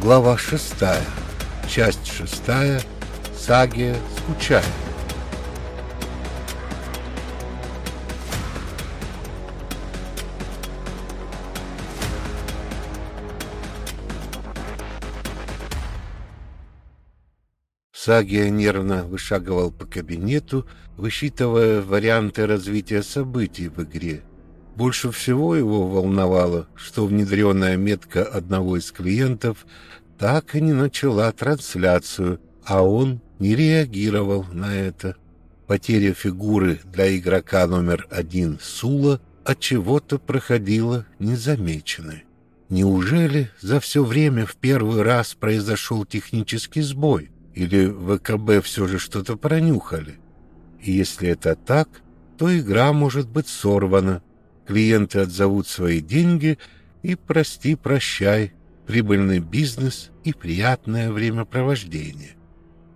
Глава шестая. Часть шестая. Сагия скучает. Сагия нервно вышагивал по кабинету, высчитывая варианты развития событий в игре. Больше всего его волновало, что внедренная метка одного из клиентов так и не начала трансляцию, а он не реагировал на это. Потеря фигуры для игрока номер один Сула от чего-то проходила незамеченной. Неужели за все время в первый раз произошел технический сбой? Или ВКБ все же что-то пронюхали? И если это так, то игра может быть сорвана, Клиенты отзовут свои деньги и прости-прощай, прибыльный бизнес и приятное времяпровождение.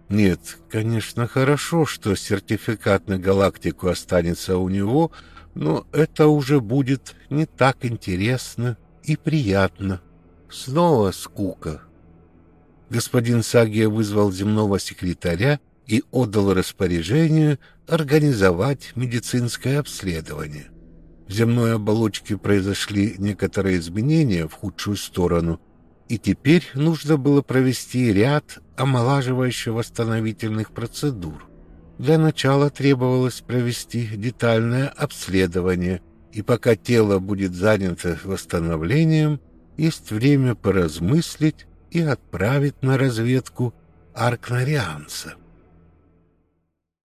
Нет, конечно, хорошо, что сертификат на галактику останется у него, но это уже будет не так интересно и приятно. Снова скука. Господин Сагия вызвал земного секретаря и отдал распоряжение организовать медицинское обследование. Земной оболочке произошли некоторые изменения в худшую сторону, и теперь нужно было провести ряд омолаживающе-восстановительных процедур. Для начала требовалось провести детальное обследование, и пока тело будет занято восстановлением, есть время поразмыслить и отправить на разведку аркнарианца.